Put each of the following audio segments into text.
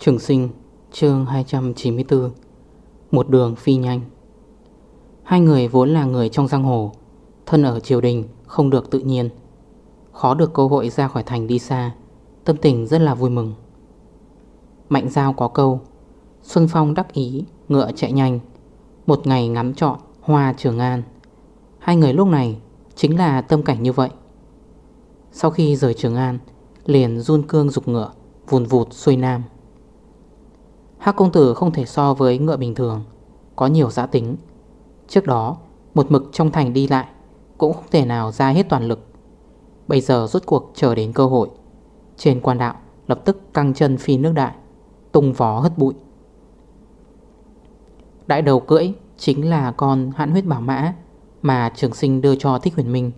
Trường sinh, chương 294 Một đường phi nhanh. Hai người vốn là người trong giang hồ, Thân ở triều đình, không được tự nhiên. Khó được cơ hội ra khỏi thành đi xa, Tâm tình rất là vui mừng. Mạnh giao có câu, Xuân Phong đắc ý, Ngựa chạy nhanh, Một ngày ngắm trọn hoa trường an. Hai người lúc này Chính là tâm cảnh như vậy. Sau khi rời Trường An, Liền run cương dục ngựa, Vùn vụt xuôi nam. Hắc công tử không thể so với ngựa bình thường, Có nhiều giã tính. Trước đó, một mực trong thành đi lại, Cũng không thể nào ra hết toàn lực. Bây giờ rốt cuộc chờ đến cơ hội. Trên quan đạo, lập tức căng chân phi nước đại, Tung vó hất bụi. Đại đầu cưỡi chính là con hãn huyết bảo mã Mà trường sinh đưa cho Thích huyền minh.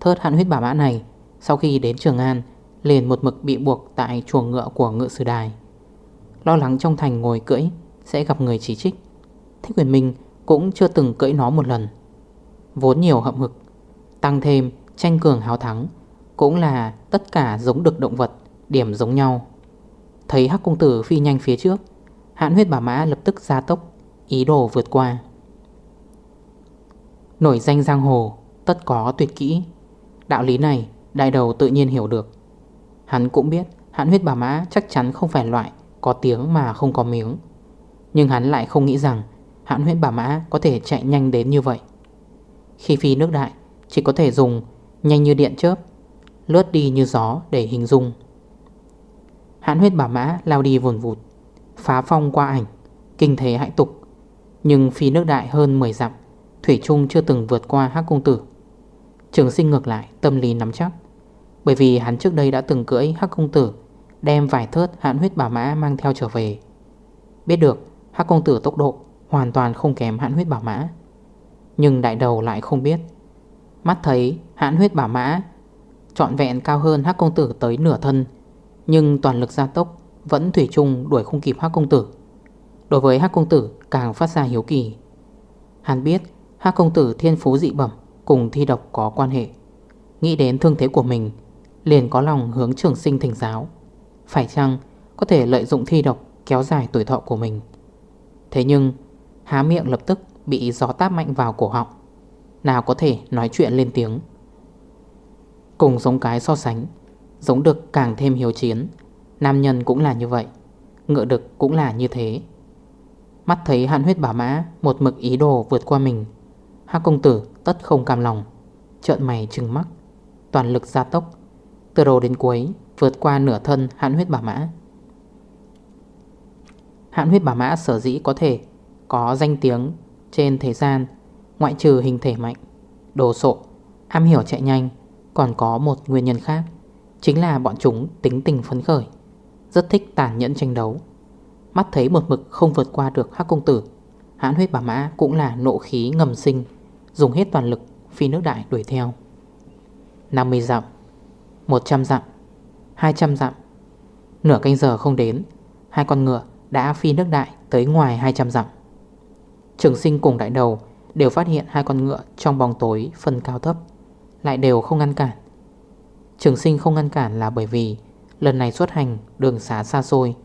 Thớt hãn huyết bảo mã này, Sau khi đến Trường An, Liền một mực bị buộc tại chuồng ngựa của ngựa sư đài. Lo lắng trong thành ngồi cưỡi, Sẽ gặp người chỉ trích. Thích quyền minh cũng chưa từng cưỡi nó một lần. Vốn nhiều hậm hực, Tăng thêm tranh cường hào thắng, Cũng là tất cả giống được động vật, Điểm giống nhau. Thấy hắc công tử phi nhanh phía trước Hạn huyết bà mã lập tức ra tốc, Ý đồ vượt qua. Nổi danh giang hồ, Tất có tuyệt kỹ. Đạo lý này, đại đầu tự nhiên hiểu được. Hắn cũng biết hạn huyết bà mã chắc chắn không phải loại có tiếng mà không có miếng. Nhưng hắn lại không nghĩ rằng Hãn huyết bà mã có thể chạy nhanh đến như vậy. Khi phi nước đại, Chỉ có thể dùng nhanh như điện chớp, Lướt đi như gió để hình dung. Hãn huyết bà mã lao đi vùn vụt, Phá phong qua ảnh, Kinh thế hại tục. Nhưng phi nước đại hơn 10 dặm, Thủy Trung chưa từng vượt qua hắc công tử. Trường sinh ngược lại, tâm lý nắm chắc. Bởi vì hắn trước đây đã từng cưỡi hắc công tử Đem vài thớt, hạn huyết bảo mã mang theo trở về. Biết được, Hắc công tử tốc độ Hoàn toàn không kém hạn huyết bảo mã. Nhưng đại đầu lại không biết. Mắt thấy hạn huyết bảo mã Trọn vẹn cao hơn Hắc công tử tới nửa thân, Nhưng toàn lực gia tốc Vẫn thủy chung đuổi không kịp Hắc công tử. Đối với Hắc công tử càng phát ra hiếu kỳ. Hắn biết Hắc công tử thiên phú dị bẩm Cùng thi độc có quan hệ. Nghĩ đến thương thế của mình, Liền có lòng hướng trường sinh thỉnh giáo phải chăng có thể lợi dụng thi độc kéo dài tuổi thọ của mình? Thế nhưng, há miệng lập tức bị gió táp mạnh vào cổ họng. Nào có thể nói chuyện lên tiếng. Cùng giống cái so sánh, Giống đực càng thêm hiếu chiến. Nam nhân cũng là như vậy, Ngựa đực cũng là như thế. Mắt thấy hạn huyết bảo mã Một mực ý đồ vượt qua mình Hác công tử tất không cam lòng, Trợn mày trừng mắt. Toàn lực gia tốc, Từ đầu đến cuối Vượt qua nửa thân hạn huyết bảo mã. Hạn huyết bảo mã sở dĩ có thể Có danh tiếng trên thế gian, Ngoại trừ hình thể mạnh, Đồ sộ, Am hiểu chạy nhanh, Còn có một nguyên nhân khác, Chính là bọn chúng tính tình phấn khởi, Rất thích tàn nhẫn tranh đấu. Mắt thấy một mực không vượt qua được hắc công tử, Hãn huyết bà mã cũng là nộ khí ngầm sinh, Dùng hết toàn lực Phi nước đại đuổi theo. 50 dặm 100 dặm 200 dặm. Nửa canh giờ không đến, Hai con ngựa đã phi nước đại tới ngoài 200 dặm. Trường sinh cùng đại đầu Đều phát hiện hai con ngựa trong bóng tối phân cao thấp, Lại đều không ngăn cản. Trường sinh không ngăn cản là bởi vì Lần này xuất hành đường xá xa xôi,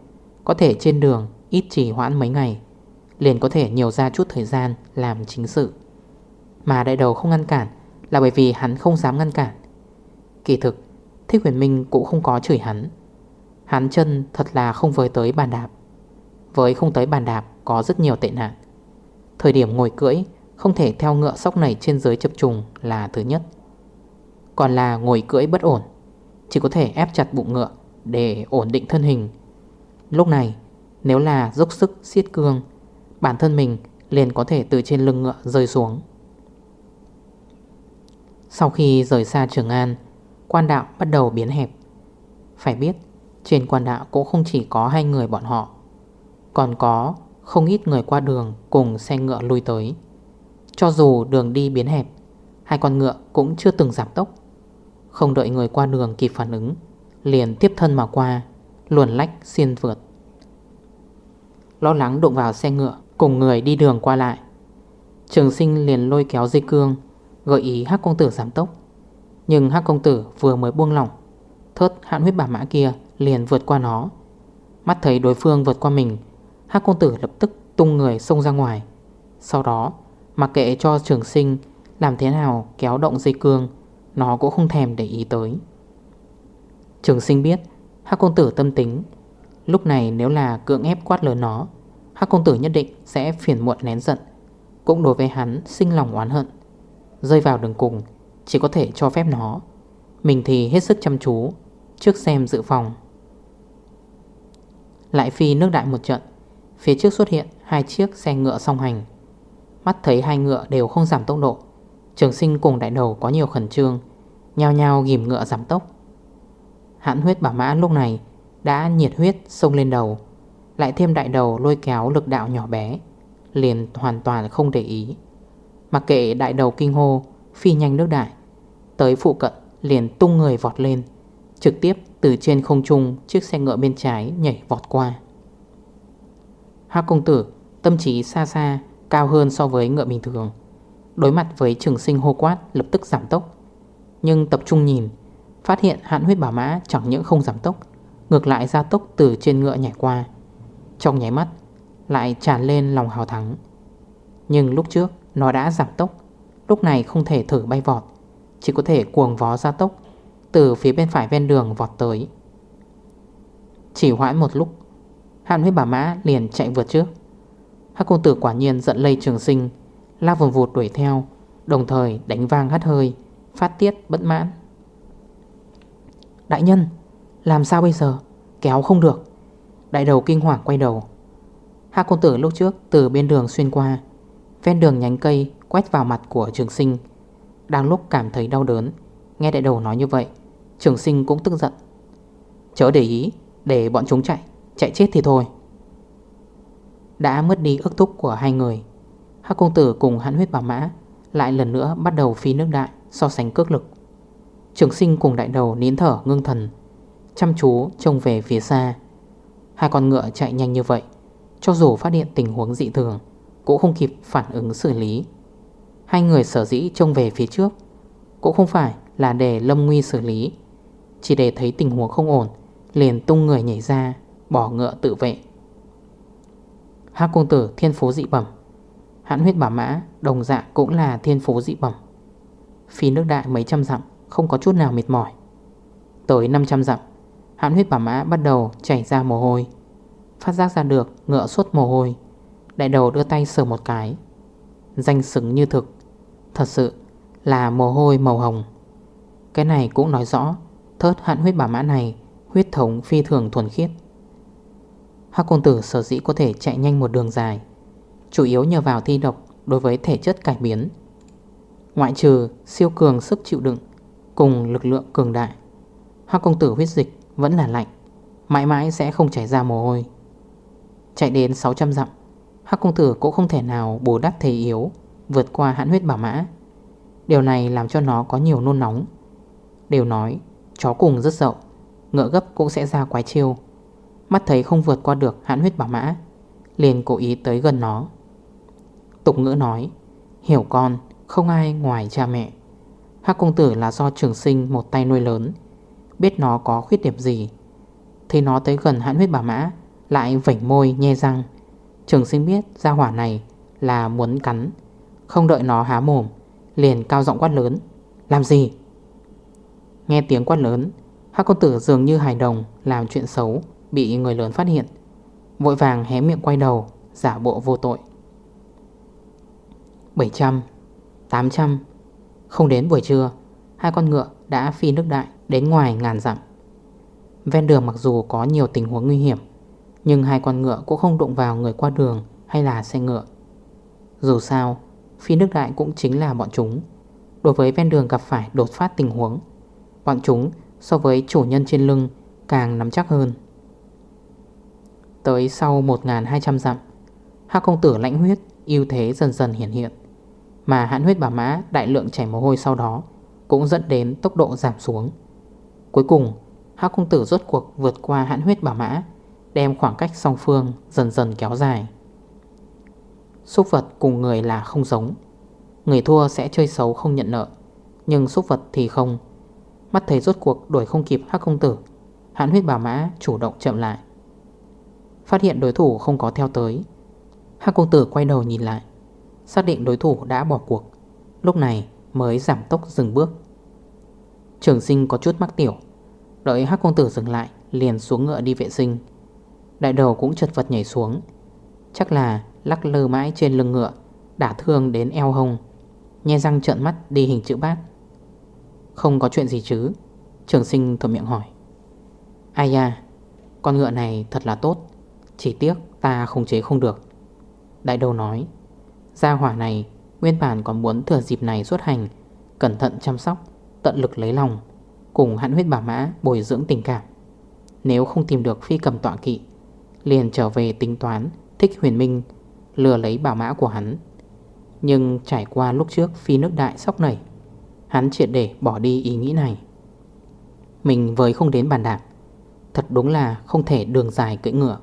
Có thể trên đường ít trì hoãn mấy ngày, Liền có thể nhiều ra chút thời gian làm chính sự. Mà đại đầu không ngăn cản Là bởi vì hắn không dám ngăn cản. Kỳ thực Thích huyền minh cũng không có chửi hắn. Hắn chân thật là không với tới bàn đạp. Với không tới bàn đạp Có rất nhiều tệ nạn. Thời điểm ngồi cưỡi, Không thể theo ngựa sóc này trên dưới chập trùng là thứ nhất. Còn là ngồi cưỡi bất ổn, Chỉ có thể ép chặt bụng ngựa Để ổn định thân hình. Lúc này, nếu là dốc sức siết cương, Bản thân mình liền có thể từ trên lưng ngựa rơi xuống. Sau khi rời xa Trường An Quan đạo bắt đầu biến hẹp. Phải biết, Trên quan đạo cũng không chỉ có hai người bọn họ, Còn có không ít người qua đường Cùng xe ngựa lui tới. Cho dù đường đi biến hẹp, Hai con ngựa cũng chưa từng giảm tốc. Không đợi người qua đường kịp phản ứng, Liền tiếp thân mà qua, Luồn lách xiên vượt. Lo lắng đụng vào xe ngựa Cùng người đi đường qua lại, Trường sinh liền lôi kéo dây cương, Gợi ý hắc công tử giảm tốc. Nhưng hắc công tử vừa mới buông lỏng. Thớt hạn huyết bà mã kia liền vượt qua nó. Mắt thấy đối phương vượt qua mình, Hắc công tử lập tức tung người xông ra ngoài. Sau đó, Mặc kệ cho trường sinh Làm thế nào kéo động dây cương, Nó cũng không thèm để ý tới. Trường sinh biết Hắc công tử tâm tính. Lúc này nếu là cưỡng ép quát lớn nó, Hắc công tử nhất định sẽ phiền muộn nén giận. Cũng đối với hắn sinh lòng oán hận. Rơi vào đường cùng chỉ có thể cho phép nó. Mình thì hết sức chăm chú Trước xem dự phòng. Lại phi nước đại một trận, Phía trước xuất hiện hai chiếc xe ngựa song hành. Mắt thấy hai ngựa đều không giảm tốc độ, Trường sinh cùng đại đầu có nhiều khẩn trương, Nhao nhao ghim ngựa giảm tốc. Hãn huyết bảo mã lúc này Đã nhiệt huyết sông lên đầu, Lại thêm đại đầu lôi kéo lực đạo nhỏ bé, Liền hoàn toàn không để ý. Mặc kệ đại đầu kinh hô Phi nhanh nước đại. Tới phụ cận, liền tung người vọt lên. Trực tiếp từ trên không trung, Chiếc xe ngựa bên trái nhảy vọt qua. Hác công tử, Tâm trí xa xa, Cao hơn so với ngựa bình thường. Đối mặt với trường sinh hô quát, Lập tức giảm tốc. Nhưng tập trung nhìn, Phát hiện hạn huyết bảo mã chẳng những không giảm tốc, Ngược lại ra tốc từ trên ngựa nhảy qua. Trong nháy mắt, Lại tràn lên lòng hào thắng. Nhưng lúc trước, nó đã giảm tốc Lúc này không thể thử bay vọt, Chỉ có thể cuồng vó ra tốc, Từ phía bên phải ven đường vọt tới. Chỉ hoãn một lúc Hạn huyết bà mã liền chạy vượt trước. Hắc công tử quả nhiên giận lây trường sinh, La vùng vụt đuổi theo, Đồng thời đánh vang hắt hơi, Phát tiết bất mãn. Đại nhân, Làm sao bây giờ? Kéo không được. Đại đầu kinh hoàng quay đầu. Hạ công tử lúc trước từ bên đường xuyên qua, Ven đường nhánh cây quét vào mặt của trường sinh. Đang lúc cảm thấy đau đớn, Nghe đại đầu nói như vậy, Trường sinh cũng tức giận. Chớ để ý, Để bọn chúng chạy Chạy chết thì thôi. Đã mất đi ước thúc của hai người, Hắc công tử cùng hãn huyết bảo mã Lại lần nữa bắt đầu phi nước đại So sánh cước lực. Trường sinh cùng đại đầu nín thở ngưng thần, Chăm chú trông về phía xa. Hai con ngựa chạy nhanh như vậy, Cho dù phát hiện tình huống dị thường, Cũng không kịp phản ứng xử lý. Hai người sở dĩ trông về phía trước Cũng không phải là để lâm nguy xử lý. Chỉ để thấy tình huống không ổn, Liền tung người nhảy ra, Bỏ ngựa tự vệ. Hác công tử, thiên phố dị bẩm. Hãn huyết bảo mã, Đồng dạng cũng là thiên phố dị bẩm. Phi nước đại mấy trăm dặm, Không có chút nào mệt mỏi. Tới 500 dặm, Hãn huyết bảo mã bắt đầu chảy ra mồ hôi. Phát giác ra được ngựa suốt mồ hôi, Đại đầu đưa tay sờ một cái. Danh xứng như thực. Thật sự là mồ hôi màu hồng. Cái này cũng nói rõ, Thớt hạn huyết bảo mã này, Huyết thống phi thường thuần khiết. Hắc công tử sở dĩ có thể chạy nhanh một đường dài, Chủ yếu nhờ vào thi độc Đối với thể chất cải biến. Ngoại trừ siêu cường sức chịu đựng Cùng lực lượng cường đại, Hắc công tử huyết dịch vẫn là lạnh, Mãi mãi sẽ không chảy ra mồ hôi. Chạy đến 600 dặm, Hắc công tử cũng không thể nào bù đắp thể yếu. Vượt qua hãn huyết bảo mã. Điều này làm cho nó có nhiều nôn nóng. Đều nói, Chó cùng rất dậu Ngựa gấp cũng sẽ ra quái chiêu. Mắt thấy không vượt qua được hãn huyết bảo mã, Liền cố ý tới gần nó. Tục ngữ nói, Hiểu con, không ai ngoài cha mẹ. Hắc công tử là do trường sinh một tay nuôi lớn, Biết nó có khuyết điểm gì. Thì nó tới gần hãn huyết bảo mã, Lại vảnh môi, nhe răng. Trường sinh biết ra hỏa này là muốn cắn. Không đợi nó há mồm, Liền cao giọng quát lớn, Làm gì? Nghe tiếng quát lớn, Hắc công tử dường như hài đồng Làm chuyện xấu Bị người lớn phát hiện, Vội vàng hé miệng quay đầu, Giả bộ vô tội. 700 800 Không đến buổi trưa, Hai con ngựa đã phi nước đại Đến ngoài ngàn dặm. Ven đường mặc dù có nhiều tình huống nguy hiểm, Nhưng hai con ngựa cũng không đụng vào người qua đường Hay là xe ngựa. Dù sao Phi nước đại cũng chính là bọn chúng. Đối với ven đường gặp phải đột phát tình huống, Bọn chúng so với chủ nhân trên lưng càng nắm chắc hơn. Tới sau 1.200 dặm, Hắc công tử lãnh huyết ưu thế dần dần hiện hiện, Mà hãn huyết bà mã đại lượng chảy mồ hôi sau đó Cũng dẫn đến tốc độ giảm xuống. Cuối cùng, Hắc công tử rốt cuộc vượt qua hãn huyết bà mã, Đem khoảng cách song phương dần dần kéo dài. Súc vật cùng người là không giống. Người thua sẽ chơi xấu không nhận nợ, Nhưng súc vật thì không. Mắt thấy rốt cuộc đuổi không kịp hắc công tử, Hãn huyết bà mã chủ động chậm lại. Phát hiện đối thủ không có theo tới, Hắc công tử quay đầu nhìn lại, Xác định đối thủ đã bỏ cuộc, Lúc này mới giảm tốc dừng bước. Trường sinh có chút mắc tiểu, Đợi hắc công tử dừng lại Liền xuống ngựa đi vệ sinh. Đại đầu cũng chật vật nhảy xuống, Chắc là lắc lơ mãi trên lưng ngựa Đả thương đến eo hồng, Nhe răng trợn mắt đi hình chữ bát. Không có chuyện gì chứ? Trường sinh thuộc miệng hỏi. Ai da Con ngựa này thật là tốt. Chỉ tiếc ta không chế không được. Đại đầu nói Gia hỏa này Nguyên bản còn muốn thừa dịp này xuất hành Cẩn thận chăm sóc Tận lực lấy lòng Cùng hãn huyết bà mã bồi dưỡng tình cảm. Nếu không tìm được phi cầm tọa kỵ Liền trở về tính toán Thích huyền minh Lừa lấy bảo mã của hắn. Nhưng trải qua lúc trước phi nước đại sóc nảy, Hắn triệt để bỏ đi ý nghĩ này. Mình với không đến bàn đạp, Thật đúng là không thể đường dài cưỡi ngựa.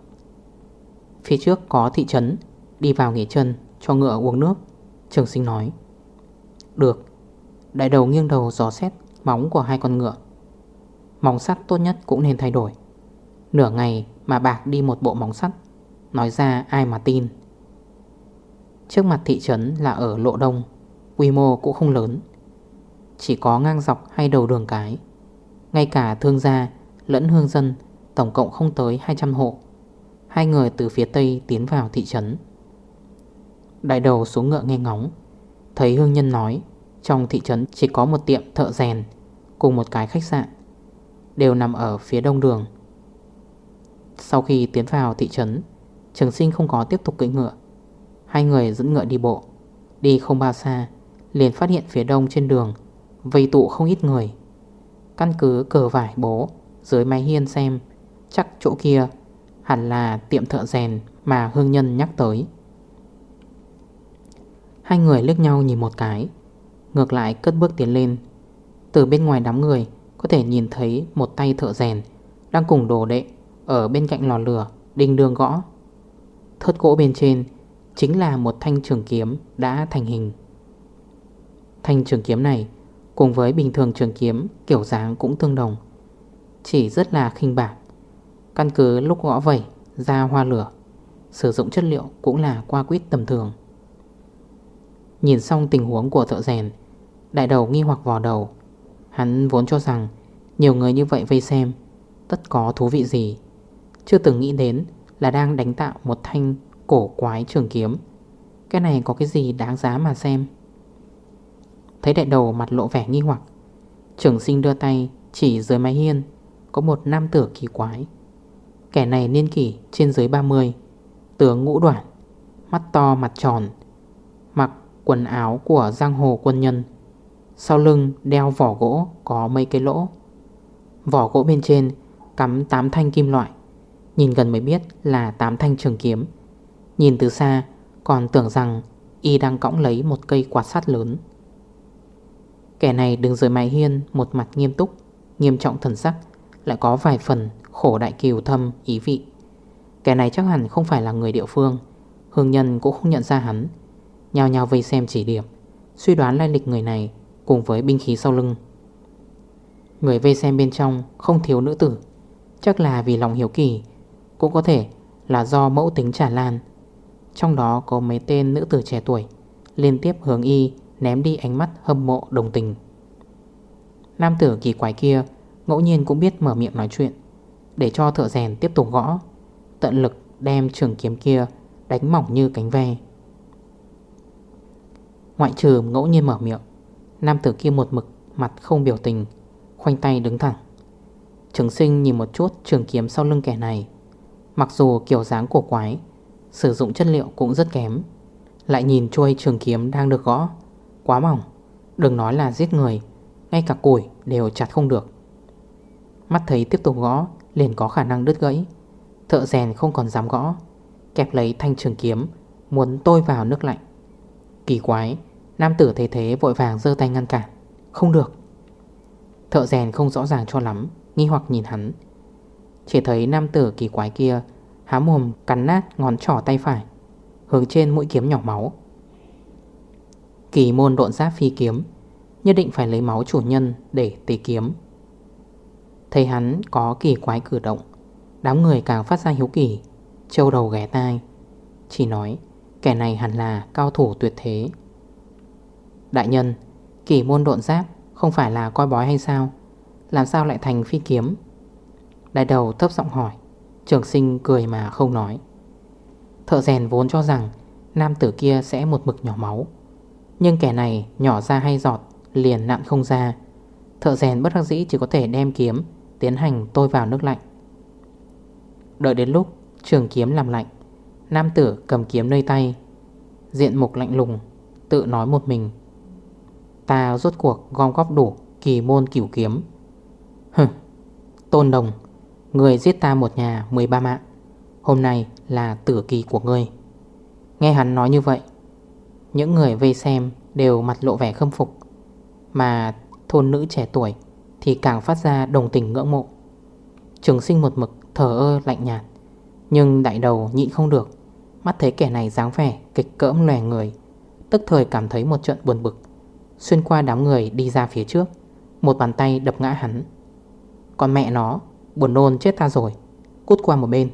Phía trước có thị trấn, Đi vào nghỉ chân cho ngựa uống nước, Trường sinh nói. Được, Đại đầu nghiêng đầu gió xét móng của hai con ngựa. Móng sắt tốt nhất cũng nên thay đổi. Nửa ngày mà bạc đi một bộ móng sắt, Nói ra ai mà tin. Trước mặt thị trấn là ở lộ đông Quy mô cũng không lớn. Chỉ có ngang dọc hay đầu đường cái. Ngay cả thương gia lẫn hương dân, Tổng cộng không tới 200 hộ. Hai người từ phía tây tiến vào thị trấn. Đại đầu xuống ngựa nghe ngóng, Thấy hương nhân nói, Trong thị trấn chỉ có một tiệm thợ rèn Cùng một cái khách sạn, Đều nằm ở phía đông đường. Sau khi tiến vào thị trấn, Trường sinh không có tiếp tục cưỡi ngựa. Hai người dẫn ngựa đi bộ. Đi không bao xa, Liền phát hiện phía đông trên đường Vây tụ không ít người. Căn cứ cờ vải bố Dưới mái hiên xem, Chắc chỗ kia hẳn là tiệm thợ rèn Mà hương nhân nhắc tới. Hai người lướt nhau nhìn một cái, Ngược lại cất bước tiến lên. Từ bên ngoài đám người Có thể nhìn thấy một tay thợ rèn Đang cùng đồ đệ Ở bên cạnh lò lửa, Đinh đường gõ. Thớt gỗ bên trên Chính là một thanh trường kiếm đã thành hình. Thanh trường kiếm này, Cùng với bình thường trường kiếm, Kiểu dáng cũng tương đồng, Chỉ rất là khinh bạc. Căn cứ lúc gõ vẩy ra hoa lửa, Sử dụng chất liệu cũng là qua quýt tầm thường. Nhìn xong tình huống của thợ rèn, Đại đầu nghi hoặc vò đầu. Hắn vốn cho rằng Nhiều người như vậy vây xem, Tất có thú vị gì. Chưa từng nghĩ đến là đang đánh tạo một thanh cổ quái trường kiếm. Cái này có cái gì đáng giá mà xem? Thấy đại đầu mặt lộ vẻ nghi hoặc trưởng sinh đưa tay chỉ dưới mái hiên, Có một nam tử kỳ quái. Kẻ này niên kỷ trên dưới 30 Tướng ngũ đoạn, Mắt to mặt tròn, Mặc quần áo của giang hồ quân nhân. Sau lưng đeo vỏ gỗ có mấy cái lỗ. Vỏ gỗ bên trên cắm 8 thanh kim loại, Nhìn gần mới biết là 8 thanh trường kiếm. Nhìn từ xa, còn tưởng rằng Y đang cõng lấy một cây quạt sắt lớn. Kẻ này đứng dưới mái hiên Một mặt nghiêm túc, Nghiêm trọng thần sắc, Lại có vài phần khổ đại kiều thâm ý vị. Kẻ này chắc hẳn không phải là người địa phương, Hương nhân cũng không nhận ra hắn. Nhào nhào vây xem chỉ điểm, Suy đoán lai lịch người này Cùng với binh khí sau lưng. Người vây xem bên trong không thiếu nữ tử, Chắc là vì lòng hiếu kỳ, Cũng có thể là do mẫu tính trả lan trong đó có mấy tên nữ tử trẻ tuổi, Liên tiếp hướng y, Ném đi ánh mắt hâm mộ, đồng tình. Nam tử kỳ quái kia Ngẫu nhiên cũng biết mở miệng nói chuyện, Để cho thợ rèn tiếp tục gõ, Tận lực đem trường kiếm kia Đánh mỏng như cánh ve. Ngoại trừ ngẫu nhiên mở miệng, Nam tử kia một mực Mặt không biểu tình, Khoanh tay đứng thẳng. Trường sinh nhìn một chút trường kiếm sau lưng kẻ này, Mặc dù kiểu dáng của quái Sử dụng chất liệu cũng rất kém. Lại nhìn chuôi trường kiếm đang được gõ. Quá mỏng. Đừng nói là giết người, Ngay cả củi đều chặt không được. Mắt thấy tiếp tục gõ, Liền có khả năng đứt gãy. Thợ rèn không còn dám gõ. Kẹp lấy thanh trường kiếm, Muốn tôi vào nước lạnh. Kỳ quái, Nam tử thấy thế vội vàng dơ tay ngăn cản. Không được. Thợ rèn không rõ ràng cho lắm, Nghi hoặc nhìn hắn. Chỉ thấy nam tử kỳ quái kia Há mồm cắn nát ngón trỏ tay phải, Hướng trên mũi kiếm nhỏ máu. Kỳ môn độn giáp phi kiếm, Nhất định phải lấy máu chủ nhân để tế kiếm. Thấy hắn có kỳ quái cử động, Đám người càng phát ra hiếu kỳ Châu đầu ghé tai. Chỉ nói, kẻ này hẳn là cao thủ tuyệt thế. Đại nhân, Kỳ môn độn giáp Không phải là coi bói hay sao? Làm sao lại thành phi kiếm? Đại đầu thấp giọng hỏi. Trường sinh cười mà không nói. Thợ rèn vốn cho rằng Nam tử kia sẽ một mực nhỏ máu. Nhưng kẻ này nhỏ ra hay giọt, Liền nặn không ra. Thợ rèn bất đắc dĩ chỉ có thể đem kiếm Tiến hành tôi vào nước lạnh. Đợi đến lúc trường kiếm làm lạnh, Nam tử cầm kiếm nơi tay, Diện mục lạnh lùng, Tự nói một mình. Ta rốt cuộc gom góp đủ Kỳ môn cửu kiếm. Hừ, Tôn đồng Người giết ta một nhà 13 mạng. Hôm nay là tử kỳ của ngươi. Nghe hắn nói như vậy, Những người vây xem đều mặt lộ vẻ khâm phục. Mà thôn nữ trẻ tuổi Thì càng phát ra đồng tình ngưỡng mộ. Trường sinh một mực thở ơ lạnh nhạt, Nhưng đại đầu nhịn không được. Mắt thấy kẻ này dáng vẻ kịch cỡm lòe người, Tức thời cảm thấy một trận buồn bực. Xuyên qua đám người đi ra phía trước, Một bàn tay đập ngã hắn. Còn mẹ nó Buồn nôn chết ta rồi. Cút qua một bên.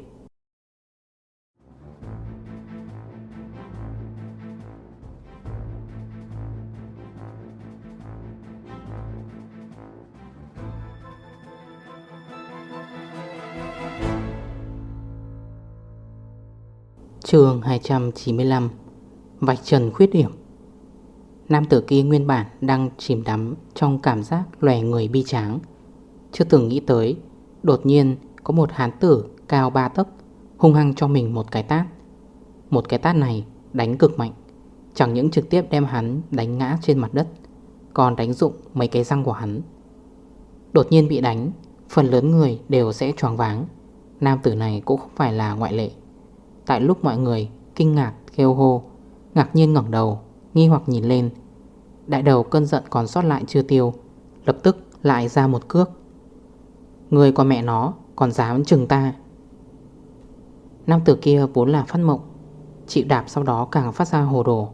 Trường 295 Vạch trần khuyết điểm. Nam tử kia nguyên bản đang chìm đắm trong cảm giác lòe người bi tráng. Chưa từng nghĩ tới Đột nhiên có một hán tử cao ba tấc, Hung hăng cho mình một cái tát. Một cái tát này đánh cực mạnh, Chẳng những trực tiếp đem hắn đánh ngã trên mặt đất, Còn đánh dụng mấy cái răng của hắn. Đột nhiên bị đánh, Phần lớn người đều sẽ choáng váng. Nam tử này cũng không phải là ngoại lệ. Tại lúc mọi người kinh ngạc, kêu hô, Ngạc nhiên ngẩn đầu, Nghi hoặc nhìn lên. Đại đầu cơn giận còn sót lại chưa tiêu, Lập tức lại ra một cước. Người của mẹ nó còn dám chừng ta. Nam tử kia vốn là phát mộng. Chịu đạp sau đó càng phát ra hồ đồ.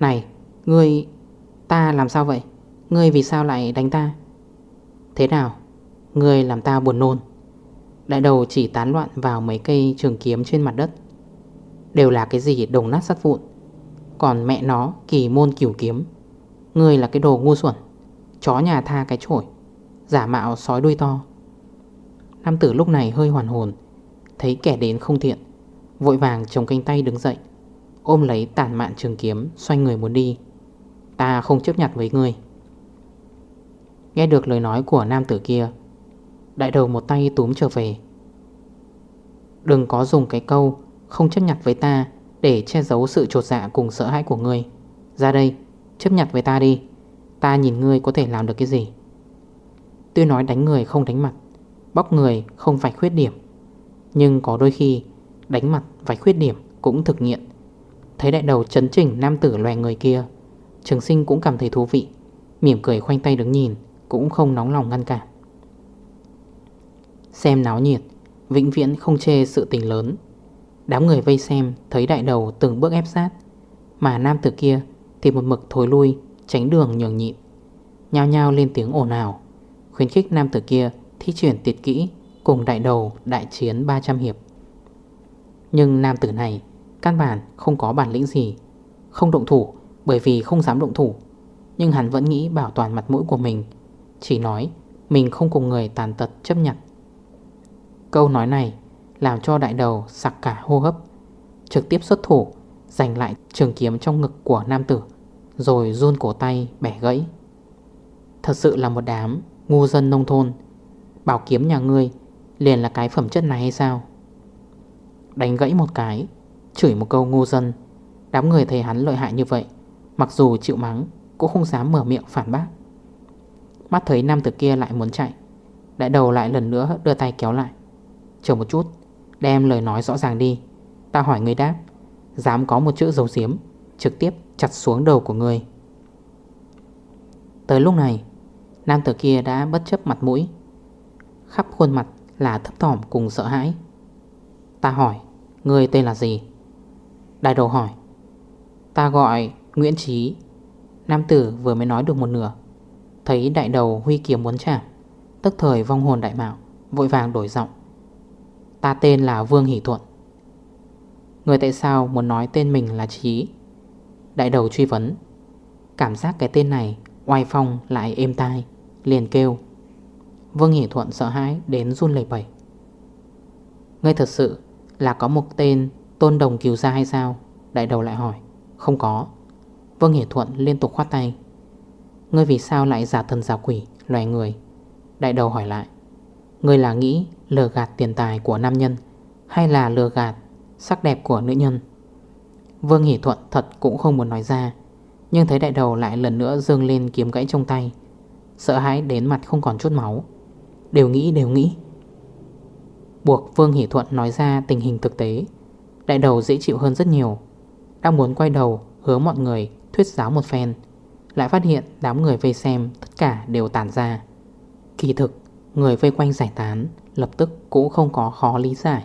Này, Ngươi, Ta làm sao vậy? Ngươi vì sao lại đánh ta? Thế nào? Ngươi làm ta buồn nôn. Đại đầu chỉ tán loạn vào mấy cây trường kiếm trên mặt đất. Đều là cái gì đồng nát sắt vụn. Còn mẹ nó, kỳ môn cửu kiếm. Ngươi là cái đồ ngu xuẩn. Chó nhà tha cái chổi. Giả mạo sói đuôi to. Nam tử lúc này hơi hoàn hồn, Thấy kẻ đến không thiện, Vội vàng trồng canh tay đứng dậy, Ôm lấy tản mạn trường kiếm, Xoay người muốn đi. Ta không chấp nhận với ngươi. Nghe được lời nói của nam tử kia, Đại đầu một tay túm trở về. Đừng có dùng cái câu Không chấp nhận với ta Để che giấu sự trột dạ cùng sợ hãi của ngươi. Ra đây, Chấp nhận với ta đi. Ta nhìn ngươi có thể làm được cái gì. Tuy nói đánh người không đánh mặt Bóc người không phải khuyết điểm. Nhưng có đôi khi, Đánh mặt phải khuyết điểm cũng thực nghiện Thấy đại đầu chấn chỉnh nam tử loè người kia, Trường sinh cũng cảm thấy thú vị, Mỉm cười khoanh tay đứng nhìn, Cũng không nóng lòng ngăn cản. Xem náo nhiệt, Vĩnh viễn không chê sự tình lớn. Đám người vây xem, Thấy đại đầu từng bước ép sát, Mà nam tử kia thì một mực thối lui, Tránh đường nhường nhịn, Nhao nhao lên tiếng ồn ào, Khuyến khích nam tử kia thi chuyển tiệt kỹ Cùng đại đầu đại chiến 300 hiệp. Nhưng nam tử này Căn bản không có bản lĩnh gì, Không động thủ, bởi vì không dám động thủ. Nhưng hắn vẫn nghĩ bảo toàn mặt mũi của mình, Chỉ nói Mình không cùng người tàn tật chấp nhận. Câu nói này Làm cho đại đầu sặc cả hô hấp, Trực tiếp xuất thủ, Giành lại trường kiếm trong ngực của nam tử, Rồi run cổ tay bẻ gãy. Thật sự là một đám Ngu dân nông thôn Bảo kiếm nhà ngươi Liền là cái phẩm chất này hay sao? Đánh gãy một cái, Chửi một câu ngu dân. Đám người thấy hắn lợi hại như vậy, Mặc dù chịu mắng, Cũng không dám mở miệng phản bác. Mắt thấy nam tử kia lại muốn chạy, Đại đầu lại lần nữa đưa tay kéo lại. Chờ một chút, Đem lời nói rõ ràng đi. Ta hỏi người đáp, Dám có một chữ dấu diếm Trực tiếp chặt xuống đầu của người. Tới lúc này, Nam tử kia đã bất chấp mặt mũi Khắp khuôn mặt là thấp thỏm cùng sợ hãi. Ta hỏi Người tên là gì? Đại đầu hỏi, Ta gọi Nguyễn Trí Nam tử vừa mới nói được một nửa, Thấy đại đầu huy kiếm muốn chạm Tức thời vong hồn đại mạo, Vội vàng đổi giọng, Ta tên là Vương Hỷ Thuận. Người tại sao muốn nói tên mình là Trí Đại đầu truy vấn, Cảm giác cái tên này Oai phong lại êm tai, Liền kêu Vương Hỷ Thuận sợ hãi đến run lẩy bẩy. Ngươi thật sự là có một tên tôn đồng cứu ra hay sao? Đại đầu lại hỏi. Không có. Vương Hỷ Thuận liên tục khoát tay. Ngươi vì sao lại giả thần giả quỷ Loài người? Đại đầu hỏi lại. Ngươi là nghĩ lừa gạt tiền tài của nam nhân Hay là lừa gạt sắc đẹp của nữ nhân? Vương Hỷ Thuận thật cũng không muốn nói ra, Nhưng thấy đại đầu lại lần nữa dương lên kiếm gãy trong tay, Sợ hãi đến mặt không còn chút máu. Đều nghĩ đều nghĩ. Buộc Vương Hỷ Thuận nói ra tình hình thực tế. Đại đầu dễ chịu hơn rất nhiều. Đang muốn quay đầu, hứa mọi người thuyết giáo một phen. Lại phát hiện đám người vây xem tất cả đều tản ra. Kỳ thực, Người vây quanh giải tán Lập tức cũng không có khó lý giải.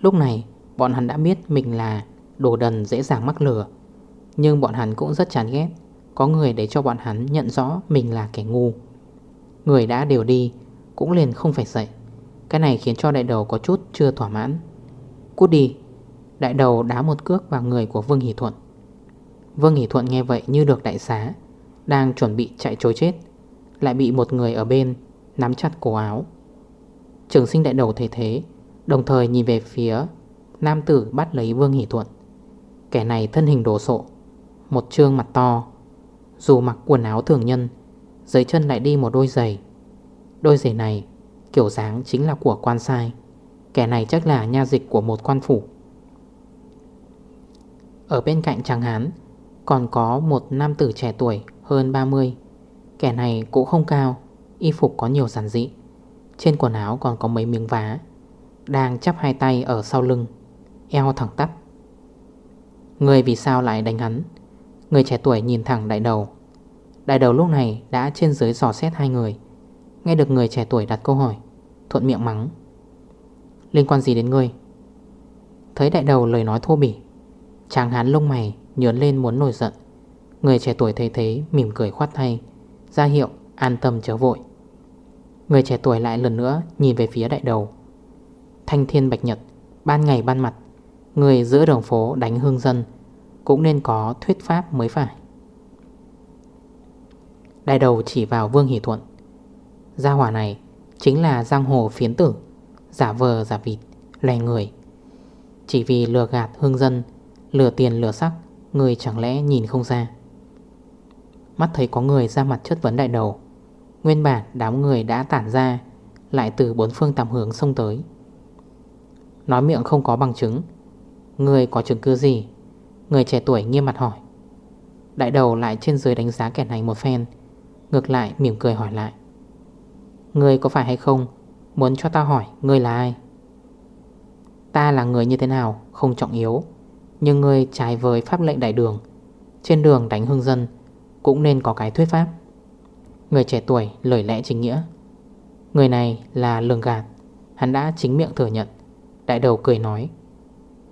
Lúc này, bọn hắn đã biết mình là Đồ đần dễ dàng mắc lửa Nhưng bọn hắn cũng rất chán ghét. Có người để cho bọn hắn nhận rõ Mình là kẻ ngu. Người đã đều đi cũng liền không phải dậy. Cái này khiến cho đại đầu có chút chưa thỏa mãn. Cút đi. Đại đầu đá một cước vào người của Vương Hỷ Thuận. Vương Hỷ Thuận nghe vậy như được đại xá, Đang chuẩn bị chạy trối chết, Lại bị một người ở bên Nắm chặt cổ áo. Trường sinh đại đầu thấy thế, Đồng thời nhìn về phía Nam tử bắt lấy Vương Hỷ Thuận. Kẻ này thân hình đồ sộ, Một trương mặt to, Dù mặc quần áo thường nhân, Dưới chân lại đi một đôi giày Đôi giày này, Kiểu dáng chính là của quan sai. Kẻ này chắc là nha dịch của một quan phủ. Ở bên cạnh chàng hán, Còn có một nam tử trẻ tuổi Hơn 30 Kẻ này cũng không cao, Y phục có nhiều giản dị. Trên quần áo còn có mấy miếng vá, Đang chắp hai tay ở sau lưng, Eo thẳng tắp. Người vì sao lại đánh hắn? Người trẻ tuổi nhìn thẳng đại đầu. Đại đầu lúc này đã trên dưới dò xét hai người. Nghe được người trẻ tuổi đặt câu hỏi, Thuận miệng mắng. Liên quan gì đến ngươi? Thấy đại đầu lời nói thô bỉ Chàng hán lông mày nhớn lên muốn nổi giận. Người trẻ tuổi thấy thế, mỉm cười khoát tay, ra hiệu, an tâm chớ vội. Người trẻ tuổi lại lần nữa nhìn về phía đại đầu. Thanh thiên bạch nhật, Ban ngày ban mặt, Người giữa đường phố đánh hương dân, Cũng nên có thuyết pháp mới phải. Đại đầu chỉ vào Vương Hỷ Thuận. Gia hỏa này Chính là giang hồ phiến tử. Giả vờ giả vịt Loài người. Chỉ vì lừa gạt hương dân, Lừa tiền lừa sắc, Người chẳng lẽ nhìn không ra. Mắt thấy có người ra mặt chất vấn đại đầu. Nguyên bản đám người đã tản ra, Lại từ bốn phương tạm hướng xông tới. Nói miệng không có bằng chứng. Người có chứng cứ gì? Người trẻ tuổi nghiêm mặt hỏi. Đại đầu lại trên dưới đánh giá kẻ này một phen, Ngược lại mỉm cười hỏi lại. Người có phải hay không? Muốn cho ta hỏi người là ai? Ta là người như thế nào, Không trọng yếu. Nhưng người trái với pháp lệnh đại đường. Trên đường đánh hương dân, Cũng nên có cái thuyết pháp. Người trẻ tuổi, lời lẽ chính nghĩa. Người này là lường gạt. Hắn đã chính miệng thừa nhận. Đại đầu cười nói,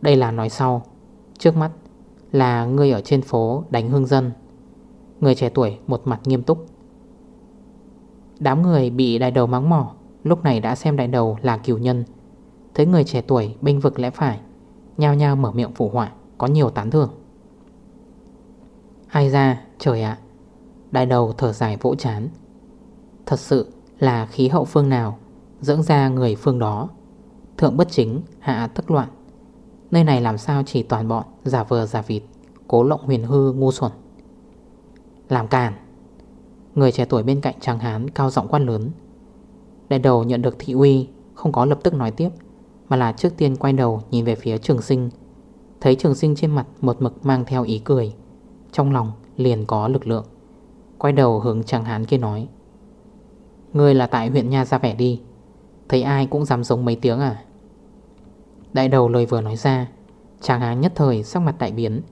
Đây là nói sau. Trước mắt là người ở trên phố đánh hương dân. Người trẻ tuổi một mặt nghiêm túc. Đám người bị đại đầu mắng mỏ, Lúc này đã xem đại đầu là kiều nhân. Thấy người trẻ tuổi binh vực lẽ phải, Nhao nhao mở miệng phủ họa, Có nhiều tán thưởng. Ai ra, trời ạ. Đại đầu thở dài vỗ chán. Thật sự là khí hậu phương nào Dưỡng ra người phương đó? Thượng bất chính, hạ tất loạn. Nơi này làm sao chỉ toàn bọn Giả vờ giả vịt, Cố lộng huyền hư ngu xuẩn. Làm càn. Người trẻ tuổi bên cạnh chàng hán cao giọng quan lớn. Đại đầu nhận được thị uy, Không có lập tức nói tiếp, Mà là trước tiên quay đầu nhìn về phía trường sinh. Thấy trường sinh trên mặt một mực mang theo ý cười, Trong lòng liền có lực lượng. Quay đầu hướng chàng hán kia nói Người là tại huyện Nha ra vẻ đi, Thấy ai cũng dám giống mấy tiếng à? Đại đầu lời vừa nói ra Chàng hán nhất thời sắc mặt đại biến.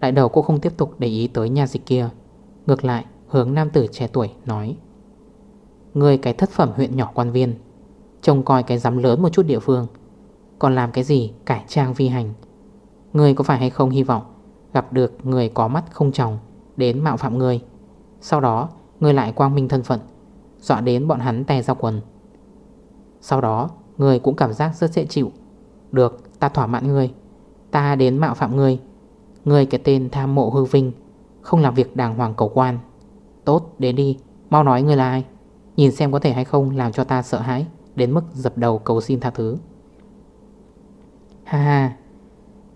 Đại đầu cũng không tiếp tục để ý tới nhà dịch kia, Ngược lại hướng nam tử trẻ tuổi, nói Người cái thất phẩm huyện nhỏ quan viên, Trông coi cái giám lớn một chút địa phương, Còn làm cái gì cải trang vi hành? Người có phải hay không hy vọng Gặp được người có mắt không chồng Đến mạo phạm người Sau đó người lại quang minh thân phận, Dọa đến bọn hắn tè ra quần. Sau đó người cũng cảm giác rất dễ chịu. Được, ta thỏa mãn người Ta đến mạo phạm người Người cái tên tham mộ hư vinh, Không làm việc đàng hoàng cầu quan. Tốt đến đi. Mau nói người là ai. Nhìn xem có thể hay không làm cho ta sợ hãi, Đến mức dập đầu cầu xin tha thứ. Ha ha.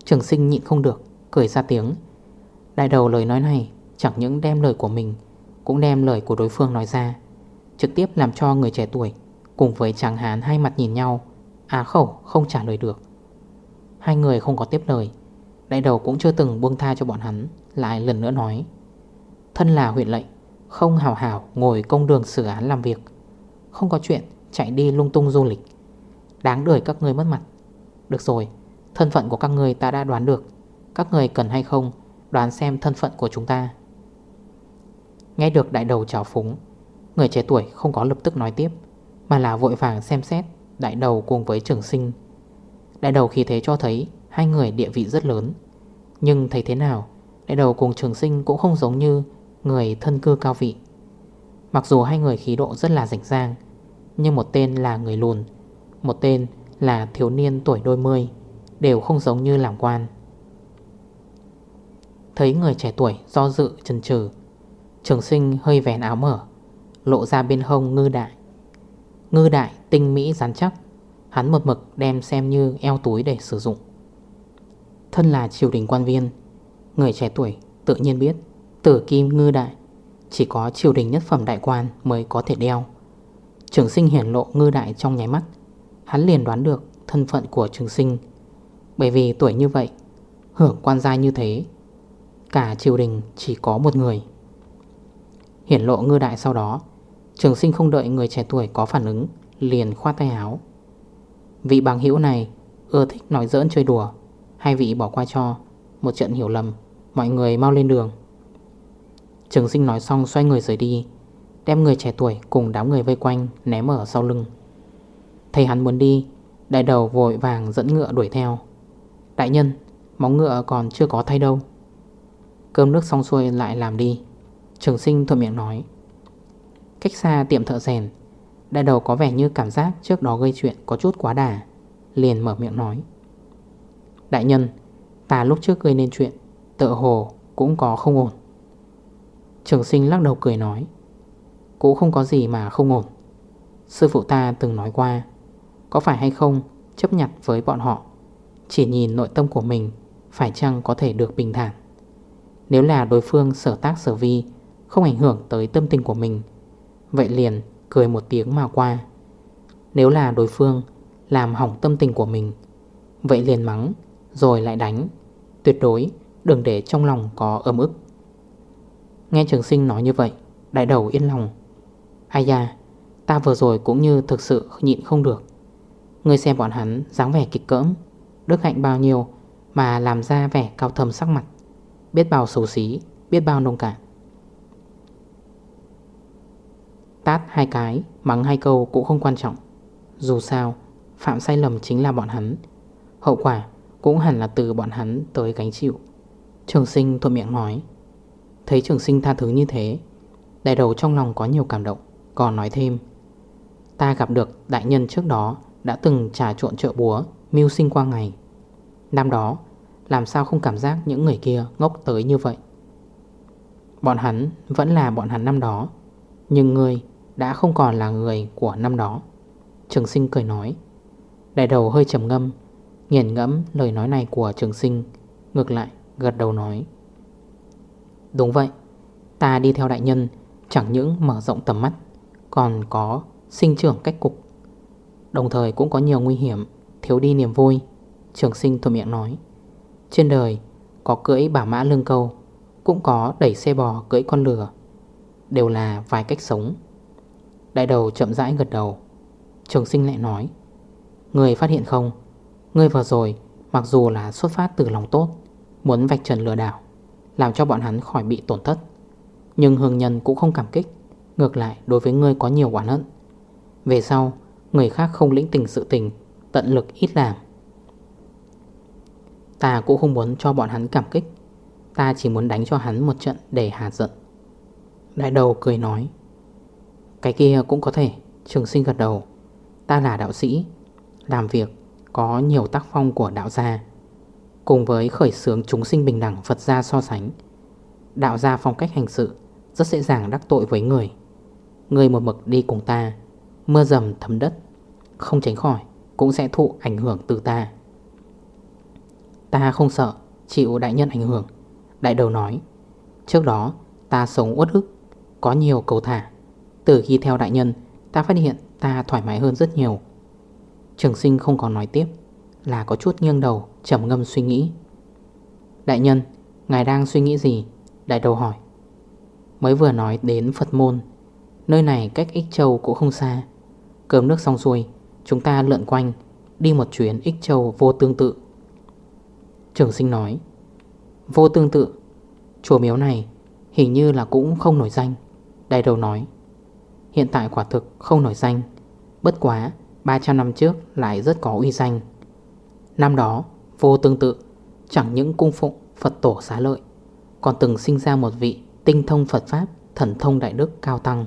Trường sinh nhịn không được, Cười ra tiếng. Đại đầu lời nói này, Chẳng những đem lời của mình, Cũng đem lời của đối phương nói ra. Trực tiếp làm cho người trẻ tuổi, Cùng với chàng hán hai mặt nhìn nhau. Á khẩu, không trả lời được. Hai người không có tiếp lời. Đại đầu cũng chưa từng buông tha cho bọn hắn, Lại lần nữa nói. Thân là huyện lệnh không hào hào ngồi công đường xử án làm việc. Không có chuyện chạy đi lung tung du lịch. Đáng đời các người mất mặt. Được rồi, Thân phận của các người ta đã đoán được. Các người cần hay không, Đoán xem thân phận của chúng ta. Nghe được đại đầu trào phúng, Người trẻ tuổi không có lập tức nói tiếp, Mà là vội vàng xem xét Đại đầu cùng với trường sinh. Đại đầu khi thế cho thấy Hai người địa vị rất lớn, Nhưng thấy thế nào, Đại đầu cùng trường sinh cũng không giống như Người thân cư cao vị. Mặc dù hai người khí độ rất là rảnh rang, Nhưng một tên là người lùn, Một tên là thiếu niên tuổi đôi mươi, Đều không giống như làm quan. Thấy người trẻ tuổi do dự chần chừ, Trường sinh hơi vén áo mở, Lộ ra bên hông ngư đại. Ngư đại tinh mỹ rắn chắc, Hắn một mực đem xem như eo túi để sử dụng. Thân là triều đình quan viên, Người trẻ tuổi tự nhiên biết Tử kim ngư đại, Chỉ có triều đình nhất phẩm đại quan mới có thể đeo. Trường sinh hiển lộ ngư đại trong nháy mắt, Hắn liền đoán được thân phận của trường sinh. Bởi vì tuổi như vậy, Hưởng quan gia như thế, Cả triều đình chỉ có một người. Hiển lộ ngư đại sau đó, Trường sinh không đợi người trẻ tuổi có phản ứng, Liền khoát tay áo. Vị bằng hữu này ưa thích nói giỡn chơi đùa Hai vị bỏ qua cho, Một trận hiểu lầm, Mọi người mau lên đường. Trường sinh nói xong xoay người rời đi, Đem người trẻ tuổi cùng đám người vây quanh Ném ở sau lưng. Thầy hắn muốn đi, Đại đầu vội vàng dẫn ngựa đuổi theo. Đại nhân, Móng ngựa còn chưa có thay đâu. Cơm nước xong xuôi lại làm đi. Trường sinh thuận miệng nói. Cách xa tiệm thợ rèn, Đại đầu có vẻ như cảm giác trước đó gây chuyện có chút quá đà, Liền mở miệng nói. Đại nhân, Ta lúc trước gây nên chuyện Tự hồ cũng có không ổn. Trường sinh lắc đầu cười nói, Cũng không có gì mà không ổn. Sư phụ ta từng nói qua, Có phải hay không chấp nhặt với bọn họ, Chỉ nhìn nội tâm của mình, Phải chăng có thể được bình thản? Nếu là đối phương sở tác sở vi, Không ảnh hưởng tới tâm tình của mình, Vậy liền cười một tiếng mà qua. Nếu là đối phương làm hỏng tâm tình của mình, Vậy liền mắng, rồi lại đánh. Tuyệt đối đừng để trong lòng có ấm ức. Nghe trường sinh nói như vậy, Đại đầu yên lòng. Ai da, Ta vừa rồi cũng như thực sự nhịn không được. Người xem bọn hắn dáng vẻ kịch cỡm, Đức hạnh bao nhiêu Mà làm ra vẻ cao thầm sắc mặt. Biết bao xấu xí, Biết bao nông cạn. Tát hai cái, Mắng hai câu cũng không quan trọng. Dù sao, Phạm sai lầm chính là bọn hắn. Hậu quả cũng hẳn là từ bọn hắn tới gánh chịu. Trường sinh thuận miệng nói. Thấy trường sinh tha thứ như thế. Đại đầu trong lòng có nhiều cảm động Còn nói thêm. Ta gặp được đại nhân trước đó Đã từng trà trộn chợ búa, Mưu sinh qua ngày. Năm đó, làm sao không cảm giác những người kia ngốc tới như vậy? Bọn hắn vẫn là bọn hắn năm đó, Nhưng người đã không còn là người của năm đó. Trường sinh cười nói. Đại đầu hơi trầm ngâm, Nghiền ngẫm lời nói này của trường sinh, Ngược lại gật đầu nói. Đúng vậy, Ta đi theo đại nhân, Chẳng những mở rộng tầm mắt, Còn có sinh trưởng cách cục. Đồng thời cũng có nhiều nguy hiểm, Thiếu đi niềm vui, Trường sinh thuộc miệng nói. Trên đời có cưỡi bảo mã lưng câu, Cũng có đẩy xe bò cưỡi con lừa, Đều là vài cách sống. Đại đầu chậm rãi gật đầu, Trường sinh lại nói, Người phát hiện không? Ngươi vừa rồi, mặc dù là xuất phát từ lòng tốt, Muốn vạch trần lừa đảo làm cho bọn hắn khỏi bị tổn thất. Nhưng hương nhân cũng không cảm kích, Ngược lại đối với ngươi có nhiều oán hận. Về sau, Người khác không lĩnh tình sự tình, Tận lực ít làm. Ta cũng không muốn cho bọn hắn cảm kích. Ta chỉ muốn đánh cho hắn một trận để hạ giận. Đại đầu cười nói, Cái kia cũng có thể. Trường sinh gật đầu, Ta là đạo sĩ, Làm việc có nhiều tác phong của đạo gia Cùng với khởi xướng chúng sinh bình đẳng Phật gia so sánh, Đạo gia phong cách hành sự Rất dễ dàng đắc tội với người. Người một mực đi cùng ta, Mưa dầm thấm đất, Không tránh khỏi cũng sẽ thụ ảnh hưởng từ ta. Ta không sợ chịu đại nhân ảnh hưởng, Đại đầu nói, Trước đó ta sống uất ức, Có nhiều cầu thả. Từ khi theo đại nhân, Ta phát hiện ta thoải mái hơn rất nhiều. Trường sinh không còn nói tiếp. Là có chút nghiêng đầu, trầm ngâm suy nghĩ. Đại nhân, Ngài đang suy nghĩ gì? Đại đầu hỏi. Mới vừa nói đến Phật môn, Nơi này cách Ích Châu cũng không xa. Cơm nước xong xuôi, Chúng ta lượn quanh, Đi một chuyến Ích Châu vô tương tự. Trường sinh nói. Vô tương tự? Chùa miếu này hình như là cũng không nổi danh. Đại đầu nói. Hiện tại quả thực không nổi danh. Bất quá 300 năm trước lại rất có uy danh. Năm đó, vô tương tự, Chẳng những cung phụng Phật tổ xá lợi, Còn từng sinh ra một vị tinh thông Phật Pháp, Thần thông Đại Đức Cao Tăng.